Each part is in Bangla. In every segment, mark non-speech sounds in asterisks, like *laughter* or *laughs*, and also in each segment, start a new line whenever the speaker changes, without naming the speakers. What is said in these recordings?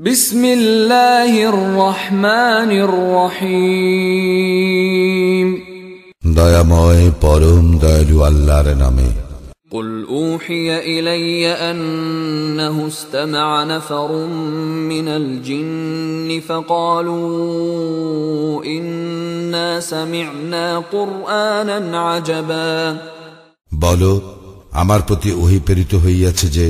بسم الله الرحمن الرحيم
দয়াময় পরম দয়ালু আল্লাহর নামে
قل أوحي إلي أنه استمع نفر من الجن فقالوا إنا سمعنا قرآنا عجبا
বলো আমার প্রতি ওহি প্রেরিত হইয়াছে যে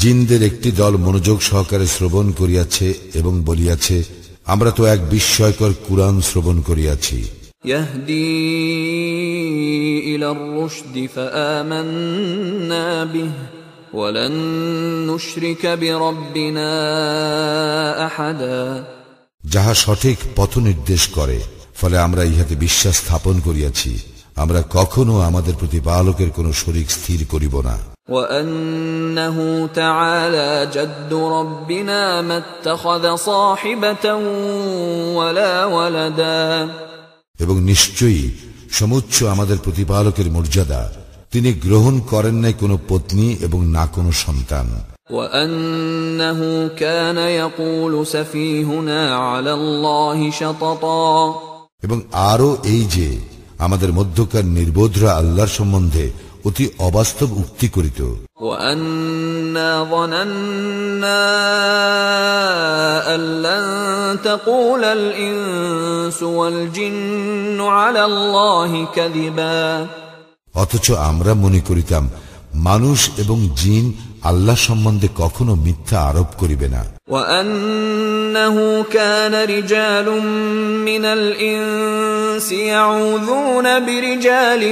জিনদের একটি দল মনোযোগ সহকারে শ্রবণ করিয়াছে এবং বলিয়াছে আমরা তো এক বিস্ময়কর কুরআন শ্রবণ করিয়াছি
يهدي إلى الرشد فآمنا به ولن نشرك بربنا أحدا
যাহা সঠিক পথ নির্দেশ করে ফলে আমরা ইহাতে বিশ্বাস স্থাপন করিয়াছি আমরা কখনো আমাদের প্রতিপালকের কোন শরিক স্থির করিব না
وأنه تعالى جد ربنا ما اتخذ صاحبة ولا ولدا
এবং নিশ্চয়ই সমুচ্চ আমাদের প্রতিপালকের মর্যাদা তিনি গ্রহণ করেন নাই কোনো পত্নী এবং না কোনো সন্তান
وأنه كان يقول سفيهنا على الله شططا
এবং আরও এই যে আমাদের মধ্যকার নির্বোধরা আল্লাহর সম্বন্ধে অতি অবাস্তব উক্তি করিত
وأنا ظننا أن لن تقول الإنس والجن على الله كذبا
অথচ আমরা মনে করিতাম মানুষ এবং জিন আল্লাহ সম্বন্ধে কখনো মিথ্যা আরোপ করিবে না
وأنه كان رجال من الإنس يعوذون برجال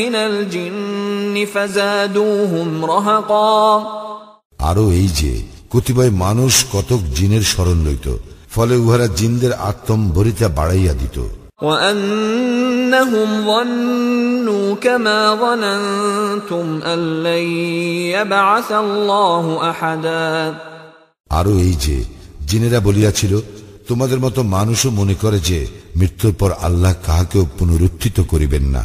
من الجن فزادوهم رهقا
আরও এই যে কতিপয় মানুষ কতক জিনের স্মরণ লইত ফলে উহারা জিনদের আত্মম্ভরিতা বাড়াইয়া দিত
وأنهم ظنوا كما ظننتم أن لن يبعث الله أحدا
আরও এই যে জিনেরা বলিয়াছিল তোমাদের মতো মানুষও মনে করে যে মৃত্যুর পর আল্লাহ কাহাকেও পুনরুত্থিত করিবেন না।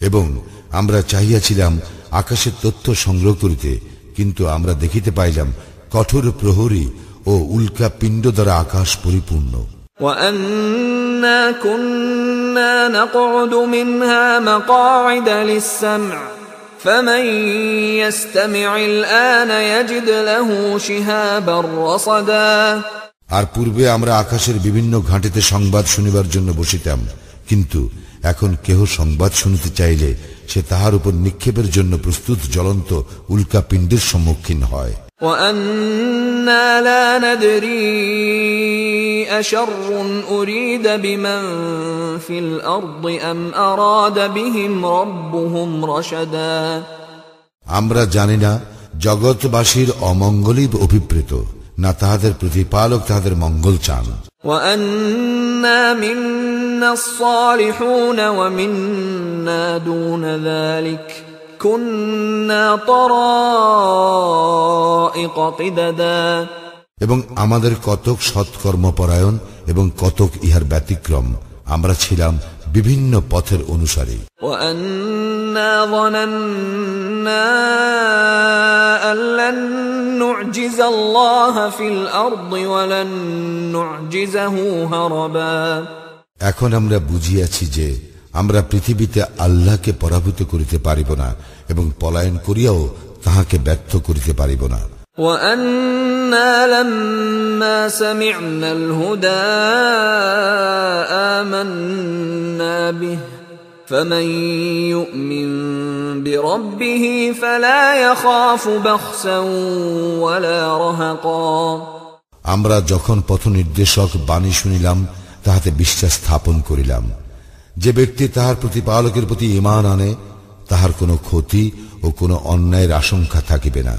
এবং আমরা চাহিয়াছিলাম আকাশের তথ্য সংগ্রহ করিতে কিন্তু আমরা দেখিতে পাইলাম কঠোর প্রহরী ও উল্কা পিণ্ড দ্বারা আকাশ পরিপূর্ণ।
وأنا كنا نقعد منها مقاعد للسمع فمن يستمع الآن يجد له شهابا رصدا
আর পূর্বে আমরা আকাশের বিভিন্ন ঘাঁটিতে সংবাদ শুনিবার জন্য বসিতাম কিন্তু এখন কেহ সংবাদ শুনিতে চাইলে সে তাহার উপর নিক্ষেপের জন্য প্রস্তুত জ্বলন্ত উল্কা পিণ্ডের সম্মুখীন হয়
وأنا لا ندري أشر أريد بمن في الأرض أم أراد بهم ربهم رشدا
আমরা জানি না জগৎবাসীর অমঙ্গলই অভিপ্রেত না তাহাদের প্রতিপালক তাহাদের মঙ্গল চান
وأنا منا الصالحون ومنا دون ذلك كنا طرائق قددا
এবং আমাদের কতক সৎকর্মপরায়ণ এবং কতক ইহার ব্যতিক্রম আমরা ছিলাম বিভিন্ন পথের অনুসারে। এখন আমরা বুঝিয়াছি যে আমরা পৃথিবীতে আল্লাহকে পরাভূত করিতে পারিব না এবং পলায়ন করিয়াও তাহাকে ব্যর্থ করিতে পারিব না *laughs*
وأنا لما سمعنا الهدى آمنا به فمن يؤمن بربه فلا يخاف بخسا ولا رهقا
আমরা যখন পথ নির্দেশক বাণী শুনিলাম তাহাতে বিশ্বাস স্থাপন করিলাম যে ব্যক্তি তাহার প্রতিপালকের প্রতি ইমান আনে তাহার কোনো ক্ষতি ও কোনো অন্যায়ের আশঙ্কা থাকিবে না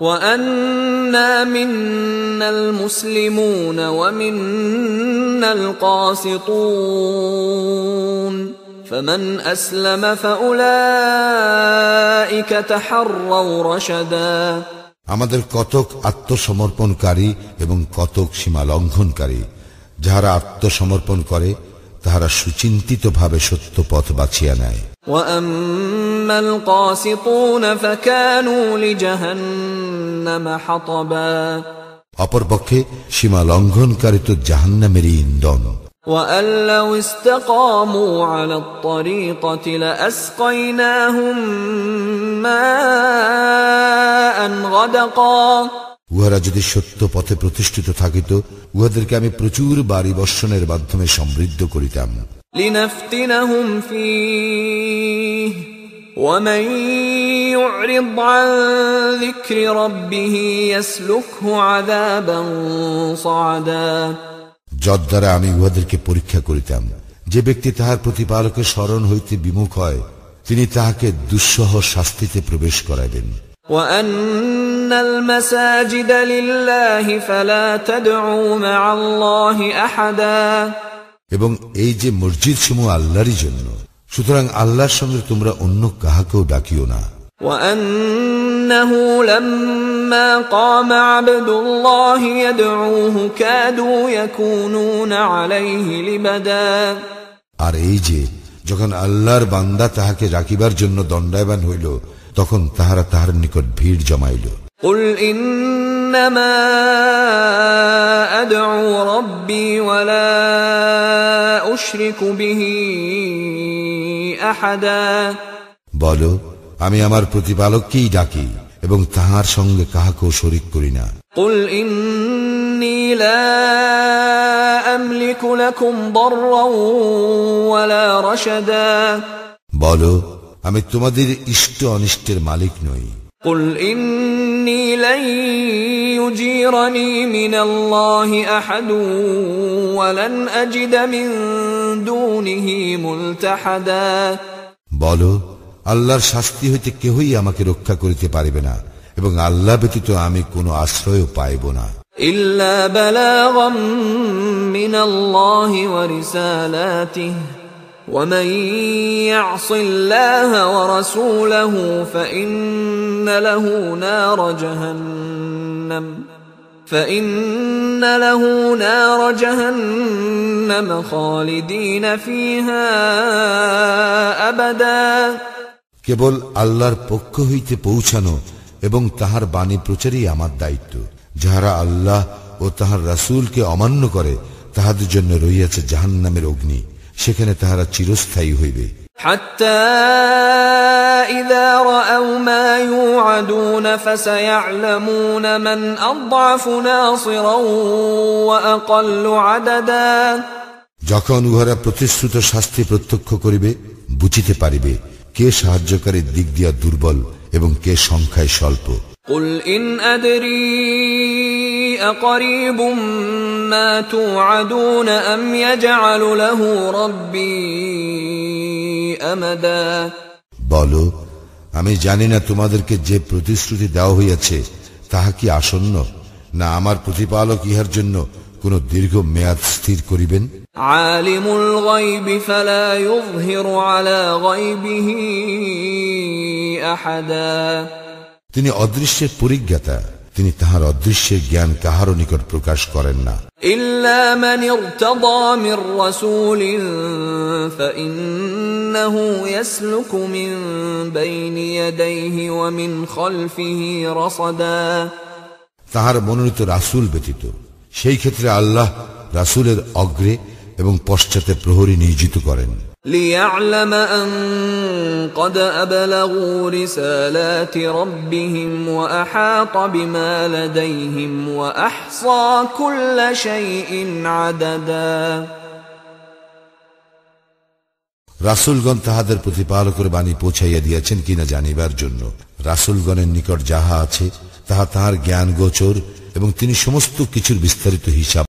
وأنا منا المسلمون ومنا القاسطون فمن أسلم فأولئك تحروا رشدا
আমাদের কতক আত্মসমর্পণকারী এবং কতক সীমা লঙ্ঘনকারী যাহারা আত্মসমর্পণ করে তাহারা সুচিন্তিতভাবে সত্য পথ বাছিয়া নেয়
واما القاسطون فكانوا لجهنم حطبا
অপরপক্ষে সীমা লঙ্ঘনকারী তো জাহান্নামেরই ইন্ধন
وان لو استقاموا على الطريقه لاسقيناهم ماء غدقا
উহারা যদি সত্য পথে প্রতিষ্ঠিত থাকিত উহাদেরকে আমি প্রচুর বাড়ি বর্ষণের মাধ্যমে সমৃদ্ধ করিতাম
لنفتنهم فيه ومن يعرض عن ذكر ربه يسلكه عذابا صعدا
যদ্বারা আমি উহাদেরকে পরীক্ষা করিতাম যে ব্যক্তি তাহার প্রতিপালকের স্মরণ হইতে বিমুখ হয় তিনি তাহাকে দুঃসহ শাস্তিতে প্রবেশ করাইবেন
وان المساجد لله فلا تدعوا مع الله احدا
এবং এই যে মসজিদ সমূহ আল্লাহরই জন্য সুতরাং আল্লাহর সঙ্গে তোমরা অন্য কাহাকেও ডাকিও না
وانه لما قام عبد الله يدعوه كادوا يكونون عليه لبدا
আর এই যে যখন আল্লাহর বান্দা তাহাকে রাখিবার জন্য দণ্ডায়বান হইল তখন তাহারা তাহার নিকট ভিড় জমাইল
قل انما ادعو ربي ولا اشرك به احدا
বল আমি আমার প্রতিপালককেই ডাকি এবং তাহার সঙ্গে কাহাকেও শরিক করি না
قل اني لا املك لكم ضرا ولا رشدا
বল আমি তোমাদের ইষ্ট অনিষ্টের মালিক নই
قل اني لن يجيرني من الله احد ولن اجد من دونه ملتحدا
বল আল্লাহর শাস্তি হইতে কেহই আমাকে রক্ষা করিতে পারিবে না এবং আল্লাহ ব্যতীত আমি কোনো আশ্রয়ও পাইব না
الا بلاغا من الله ورسالاته ومن يعص الله ورسوله فان له نار جهنم فان له نار جهنم خالدين فيها ابدا
কেবল আল্লাহর পক্ষ হইতে পৌঁছানো এবং তাহার বাণী প্রচারই আমার দায়িত্ব যাহারা আল্লাহ ও তাহার রাসূলকে অমান্য করে তাহাদের জন্য রইয়াছে জাহান্নামের অগ্নি সেখানে তাহারা চিরস্থায়ী হইবে। যখন উহারা প্রতিশ্রুত শাস্তি প্রত্যক্ষ করিবে বুঝিতে পারিবে কে সাহায্যকারীর দিক দিয়া দুর্বল এবং কে সংখ্যায় স্বল্প।
قل إن أدري أقريب ما توعدون أم يجعل له ربي أمدا
বল আমি জানি না তোমাদেরকে যে প্রতিশ্রুতি দেওয়া হইয়াছে তাহা কি আসন্ন না আমার প্রতিপালক ইহার জন্য কোন দীর্ঘ মেয়াদ স্থির করিবেন
عالم الغيب فلا يظهر على غيبه أحدا
তিনি অদৃশ্যের পরিজ্ঞাতা তিনি তাহার অদৃশ্যের জ্ঞান কাহারও নিকট প্রকাশ করেন না
إلا من ارتضى من رسول فإنه يسلك من بين يديه ومن خلفه رصدا
তাহার মনোনীত রাসূল ব্যতীত সেই ক্ষেত্রে আল্লাহ রাসূলের অগ্রে এবং পশ্চাতে প্রহরী নিয়োজিত করেন
ليعلم أن قد أبلغوا رسالات ربهم وأحاط بما لديهم وأحصى كل شيء عددا
রাসূলগণ তাহাদের প্রতিপালকের বাণী পৌঁছাইয়া দিয়াছেন কিনা জানিবার জন্য রাসূলগণের নিকট যাহা আছে তাহা তাহার জ্ঞান গোচর এবং তিনি সমস্ত কিছুর বিস্তারিত হিসাব